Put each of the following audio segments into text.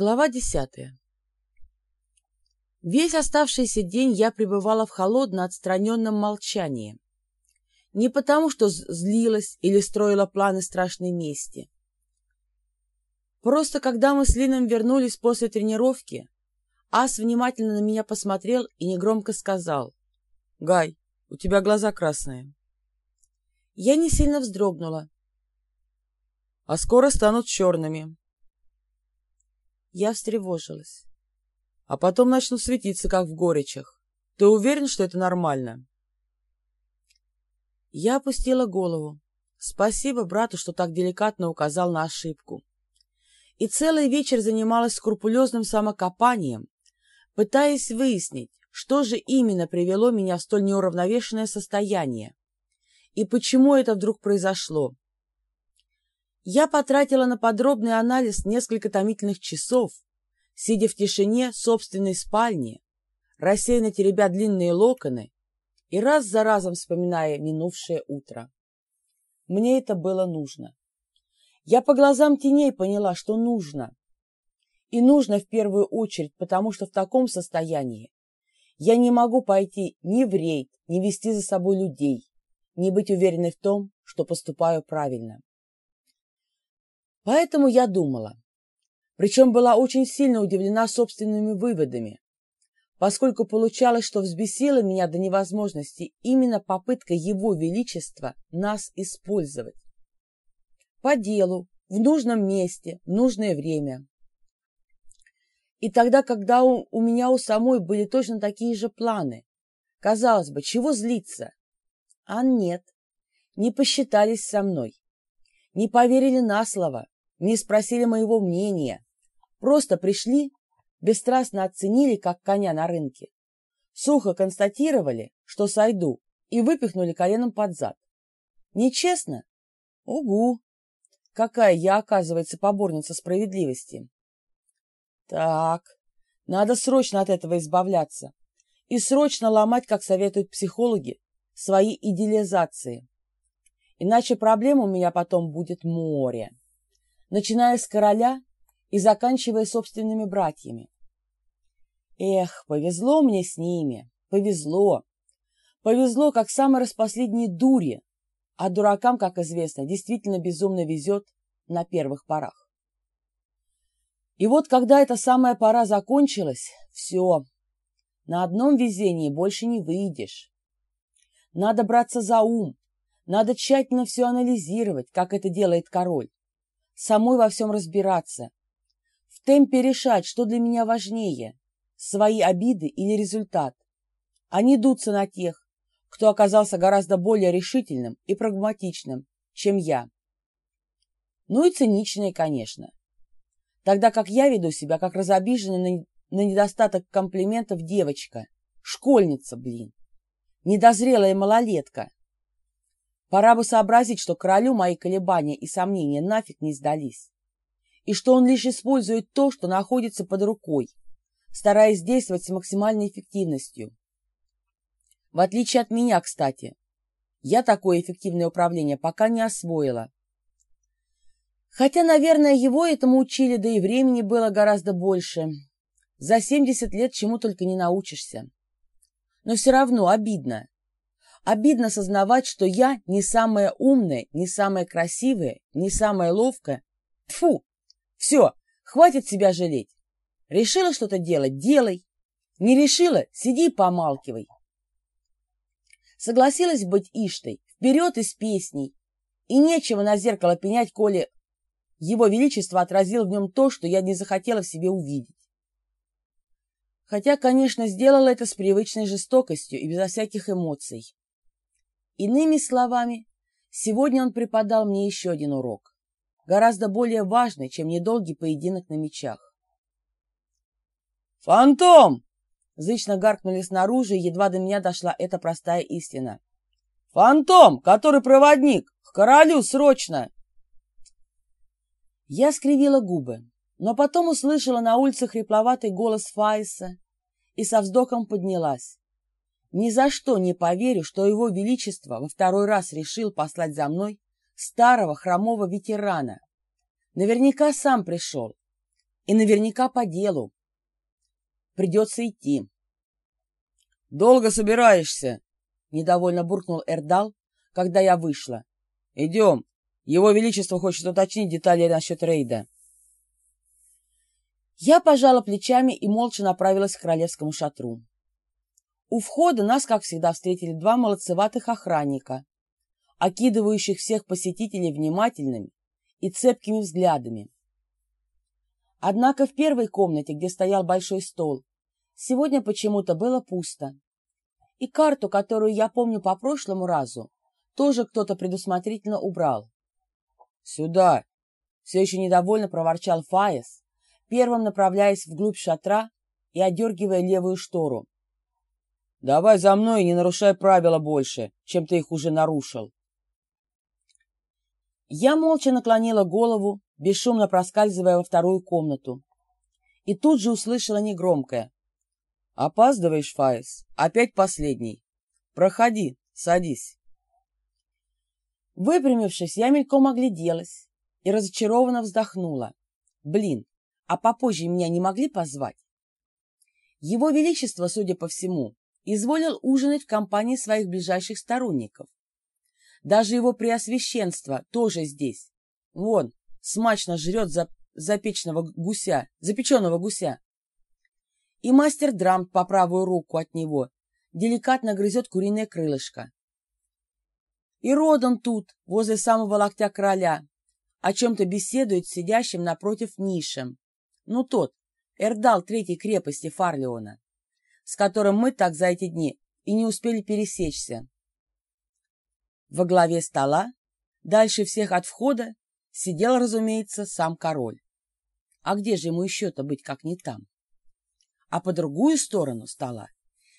Глава десятая Весь оставшийся день я пребывала в холодно отстраненном молчании. Не потому, что злилась или строила планы страшной мести. Просто когда мы с Лином вернулись после тренировки, Ас внимательно на меня посмотрел и негромко сказал. «Гай, у тебя глаза красные». Я не сильно вздрогнула. «А скоро станут черными», я встревожилась. А потом начну светиться, как в горечах. Ты уверен, что это нормально? Я опустила голову. Спасибо брату, что так деликатно указал на ошибку. И целый вечер занималась скрупулезным самокопанием, пытаясь выяснить, что же именно привело меня в столь неуравновешенное состояние и почему это вдруг произошло. Я потратила на подробный анализ несколько томительных часов, сидя в тишине собственной спальни, рассеянно теребя длинные локоны и раз за разом вспоминая минувшее утро. Мне это было нужно. Я по глазам теней поняла, что нужно. И нужно в первую очередь, потому что в таком состоянии я не могу пойти ни в рейд, ни вести за собой людей, ни быть уверенной в том, что поступаю правильно. Поэтому я думала, причем была очень сильно удивлена собственными выводами, поскольку получалось, что взбесила меня до невозможности именно попытка Его Величества нас использовать. По делу, в нужном месте, в нужное время. И тогда, когда у, у меня у самой были точно такие же планы, казалось бы, чего злиться? А нет, не посчитались со мной, не поверили на слово, не спросили моего мнения, просто пришли, бесстрастно оценили, как коня на рынке, сухо констатировали, что сойду, и выпихнули коленом под зад. Нечестно? Угу! Какая я, оказывается, поборница справедливости. Так, надо срочно от этого избавляться и срочно ломать, как советуют психологи, свои идеализации. Иначе проблем у меня потом будет море начиная с короля и заканчивая собственными братьями. Эх, повезло мне с ними, повезло. Повезло, как самой распоследней дуре, а дуракам, как известно, действительно безумно везет на первых порах. И вот, когда эта самая пора закончилась, все, на одном везении больше не выйдешь. Надо браться за ум, надо тщательно все анализировать, как это делает король. Самой во всем разбираться, в темпе решать, что для меня важнее, свои обиды или результат, не дуться на тех, кто оказался гораздо более решительным и прагматичным, чем я. Ну и циничные, конечно. Тогда как я веду себя как разобиженная на, на недостаток комплиментов девочка, школьница, блин, недозрелая малолетка, Пора бы сообразить, что королю мои колебания и сомнения нафиг не сдались, и что он лишь использует то, что находится под рукой, стараясь действовать с максимальной эффективностью. В отличие от меня, кстати, я такое эффективное управление пока не освоила. Хотя, наверное, его этому учили, да и времени было гораздо больше. За 70 лет чему только не научишься. Но все равно обидно, Обидно сознавать, что я не самая умная, не самая красивая, не самая ловкая. Тфу! Все, хватит себя жалеть. Решила что-то делать – делай. Не решила – сиди и помалкивай. Согласилась быть Иштой, вперед из песней. И нечего на зеркало пенять, коли его величество отразил в нем то, что я не захотела в себе увидеть. Хотя, конечно, сделала это с привычной жестокостью и безо всяких эмоций. Иными словами, сегодня он преподал мне еще один урок, гораздо более важный, чем недолгий поединок на мечах. «Фантом!» — зычно гаркнули снаружи, и едва до меня дошла эта простая истина. «Фантом, который проводник! К королю срочно!» Я скривила губы, но потом услышала на улице хрипловатый голос Файса и со вздохом поднялась. Ни за что не поверю, что его величество во второй раз решил послать за мной старого хромого ветерана. Наверняка сам пришел. И наверняка по делу. Придется идти. «Долго собираешься?» — недовольно буркнул Эрдал, когда я вышла. «Идем. Его Величество хочет уточнить детали насчет рейда». Я пожала плечами и молча направилась к королевскому шатру. У входа нас, как всегда, встретили два молодцеватых охранника, окидывающих всех посетителей внимательными и цепкими взглядами. Однако в первой комнате, где стоял большой стол, сегодня почему-то было пусто. И карту, которую я помню по прошлому разу, тоже кто-то предусмотрительно убрал. «Сюда!» — все еще недовольно проворчал Фаес, первым направляясь вглубь шатра и одергивая левую штору. «Давай за мной и не нарушай правила больше, чем ты их уже нарушил». Я молча наклонила голову, бесшумно проскальзывая во вторую комнату. И тут же услышала негромкое. «Опаздываешь, Фаис? Опять последний. Проходи, садись». Выпрямившись, я мельком огляделась и разочарованно вздохнула. Блин, а попозже меня не могли позвать? Его Величество, судя по всему, изволил ужинать в компании своих ближайших сторонников. Даже его преосвященство тоже здесь. Вон, смачно жрет за, запеченного гуся, запеченного гуся. И мастер Драмт по правую руку от него деликатно грызет куриное крылышко. И Родан тут, возле самого локтя короля, о чем-то беседует с сидящим напротив Нишем. Ну тот, Эрдал третьей крепости Фарлеона, с которым мы так за эти дни и не успели пересечься. Во главе стола, дальше всех от входа, сидел, разумеется, сам король. А где же ему еще-то быть, как не там? А по другую сторону стола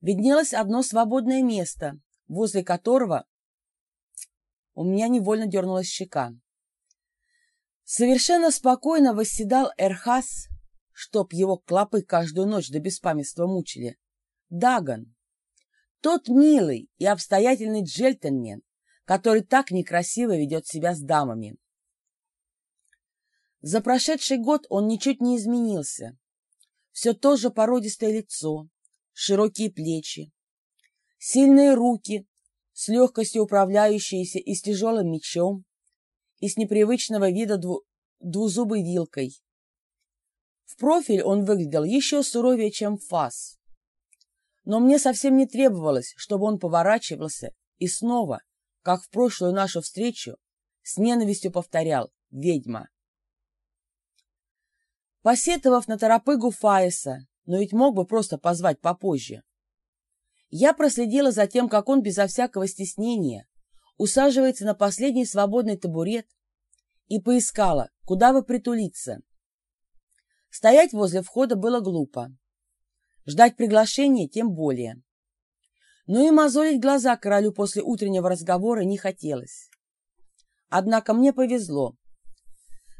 виднелось одно свободное место, возле которого у меня невольно дернулась щека. Совершенно спокойно восседал Эрхас, чтоб его клопы каждую ночь до беспамятства мучили, Даган. Тот милый и обстоятельный джельтенмен, который так некрасиво ведет себя с дамами. За прошедший год он ничуть не изменился. Все то же породистое лицо, широкие плечи, сильные руки, с легкостью управляющиеся и с тяжелым мечом, и с непривычного вида дву двузубой вилкой. В профиль он выглядел еще суровее, чем фас. Но мне совсем не требовалось, чтобы он поворачивался и снова как в прошлую нашу встречу, с ненавистью повторял «ведьма». Посетовав на торопыгу Фаиса, но ведь мог бы просто позвать попозже. Я проследила за тем, как он безо всякого стеснения усаживается на последний свободный табурет и поискала, куда бы притулиться. Стоять возле входа было глупо. Ждать приглашения тем более но и мозолить глаза королю после утреннего разговора не хотелось. Однако мне повезло.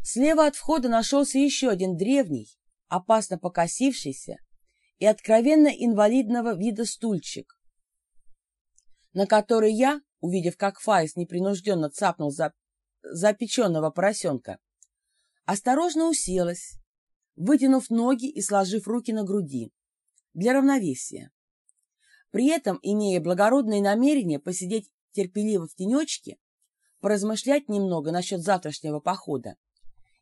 Слева от входа нашелся еще один древний, опасно покосившийся и откровенно инвалидного вида стульчик, на который я, увидев, как Фаис непринужденно цапнул за запеченного поросенка, осторожно уселась, вытянув ноги и сложив руки на груди для равновесия при этом имея благородное намерение посидеть терпеливо в тенечке, поразмышлять немного насчет завтрашнего похода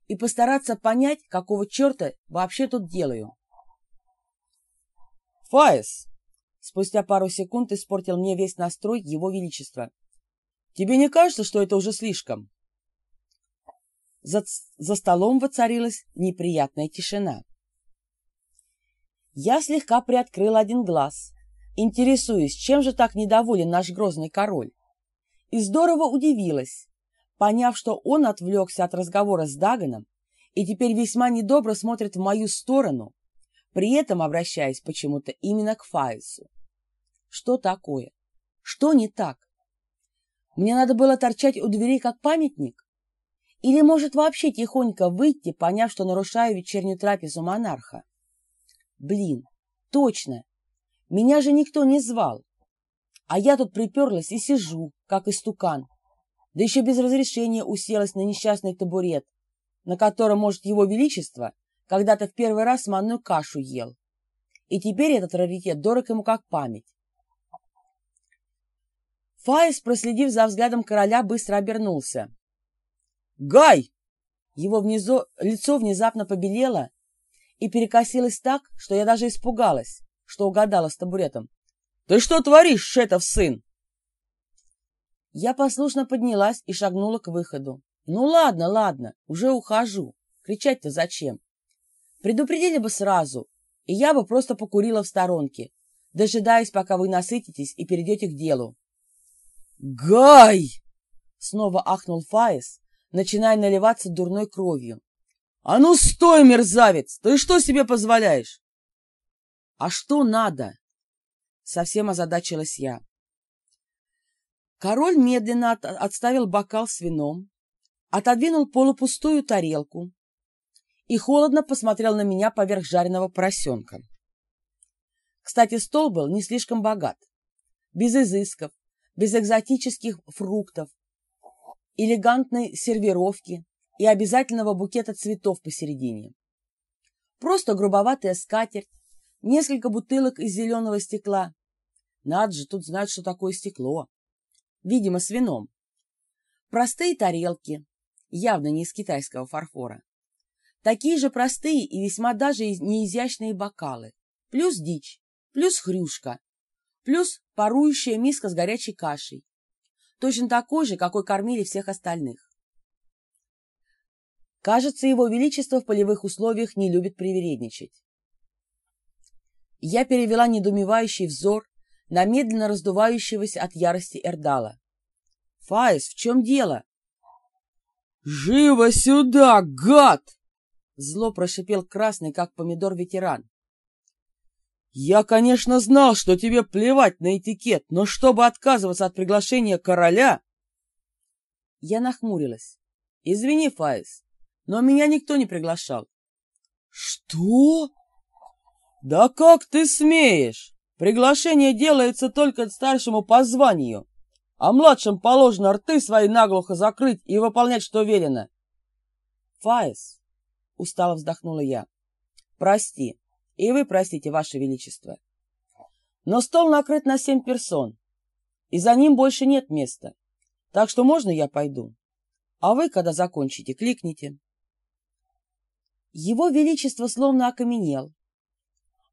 и постараться понять, какого черта вообще тут делаю. «Фаис!» Спустя пару секунд испортил мне весь настрой его величества. «Тебе не кажется, что это уже слишком?» За, за столом воцарилась неприятная тишина. Я слегка приоткрыл один глаз, интересуясь, чем же так недоволен наш грозный король. И здорово удивилась, поняв, что он отвлекся от разговора с Даганом и теперь весьма недобро смотрит в мою сторону, при этом обращаясь почему-то именно к Фаису. Что такое? Что не так? Мне надо было торчать у дверей как памятник? Или, может, вообще тихонько выйти, поняв, что нарушаю вечернюю трапезу монарха? Блин, точно, меня же никто не звал. А я тут приперлась и сижу, как истукан. Да еще без разрешения уселась на несчастный табурет, на котором, может, его величество, когда-то в первый раз манную кашу ел. И теперь этот раритет дорог ему как память. Фаис, проследив за взглядом короля, быстро обернулся. «Гай!» Его внизу, лицо внезапно побелело и перекосилось так, что я даже испугалась, что угадала с табуретом. «Ты что творишь, Шетов сын?» Я послушно поднялась и шагнула к выходу. «Ну ладно, ладно, уже ухожу. Кричать-то зачем? Предупредили бы сразу, и я бы просто покурила в сторонке, дожидаясь, пока вы насытитесь и перейдете к делу». «Гай!» — снова ахнул Фаис, начиная наливаться дурной кровью. «А ну стой, мерзавец! Ты что себе позволяешь?» «А что надо?» — совсем озадачилась я. Король медленно от отставил бокал с вином, отодвинул полупустую тарелку и холодно посмотрел на меня поверх жареного поросенка. Кстати, стол был не слишком богат, без изысков, без экзотических фруктов, элегантной сервировки и обязательного букета цветов посередине. Просто грубоватая скатерть, несколько бутылок из зеленого стекла. Надо же тут знать, что такое стекло. Видимо, с вином. Простые тарелки, явно не из китайского фарфора. Такие же простые и весьма даже неизящные бокалы. Плюс дичь, плюс хрюшка, плюс парующая миска с горячей кашей, точно такой же, какой кормили всех остальных. Кажется, его величество в полевых условиях не любит привередничать. Я перевела недоумевающий взор на медленно раздувающегося от ярости Эрдала. «Фаис, в чем дело?» «Живо сюда, гад!» Зло прошипел красный, как помидор, ветеран. «Я, конечно, знал, что тебе плевать на этикет, но чтобы отказываться от приглашения короля...» Я нахмурилась. «Извини, Фаис, но меня никто не приглашал». «Что?» «Да как ты смеешь? Приглашение делается только старшему по званию, а младшим положено рты свои наглухо закрыть и выполнять, что велено». «Фаис», — устало вздохнула я, — «прости, и вы простите, Ваше Величество. Но стол накрыт на семь персон, и за ним больше нет места. Так что можно я пойду? А вы, когда закончите, кликните. Его Величество словно окаменел,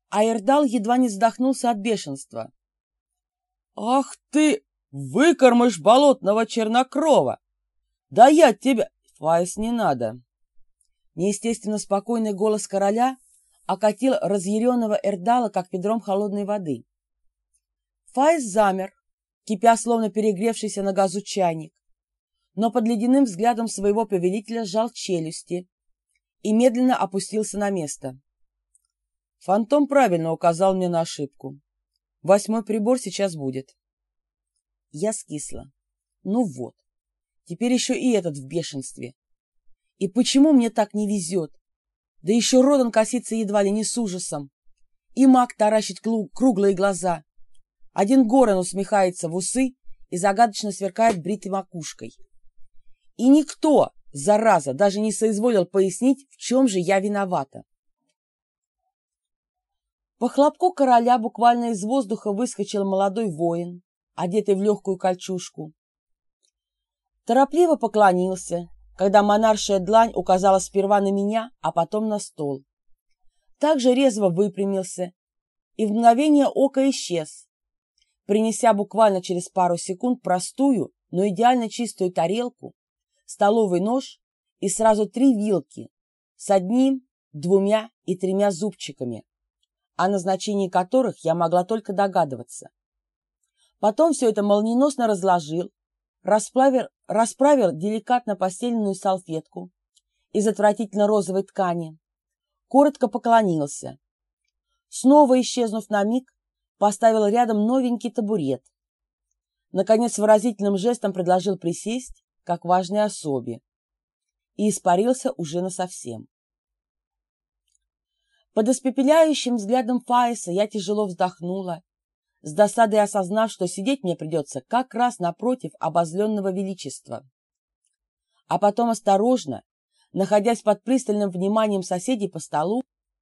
а Эрдал едва не задохнулся от бешенства. «Ах ты, выкормыш болотного чернокрова! Да я тебя...» «Фаис, не надо!» Неестественно спокойный голос короля окатил разъяренного Эрдала, как ведром холодной воды. Файз замер, кипя, словно перегревшийся на газу чайник, но под ледяным взглядом своего повелителя сжал челюсти и медленно опустился на место. Фантом правильно указал мне на ошибку. Восьмой прибор сейчас будет. Я скисла. Ну вот, теперь еще и этот в бешенстве. И почему мне так не везет? Да еще Родан косится едва ли не с ужасом. И маг таращит круглые глаза. Один Горан усмехается в усы и загадочно сверкает бритой макушкой. И никто, зараза, даже не соизволил пояснить, в чем же я виновата. По хлопку короля буквально из воздуха выскочил молодой воин, одетый в легкую кольчужку. Торопливо поклонился когда монаршая длань указала сперва на меня, а потом на стол. Также резво выпрямился и в мгновение ока исчез, принеся буквально через пару секунд простую, но идеально чистую тарелку, столовый нож и сразу три вилки с одним, двумя и тремя зубчиками, о назначении которых я могла только догадываться. Потом все это молниеносно разложил, расправил, расправил деликатно постеленную салфетку из отвратительно розовой ткани, коротко поклонился. Снова исчезнув на миг, поставил рядом новенький табурет. Наконец выразительным жестом предложил присесть, как важной особе, и испарился уже насовсем. Под испепеляющим взглядом Фаиса я тяжело вздохнула с досадой осознав, что сидеть мне придется как раз напротив обозленного величества. А потом осторожно, находясь под пристальным вниманием соседей по столу,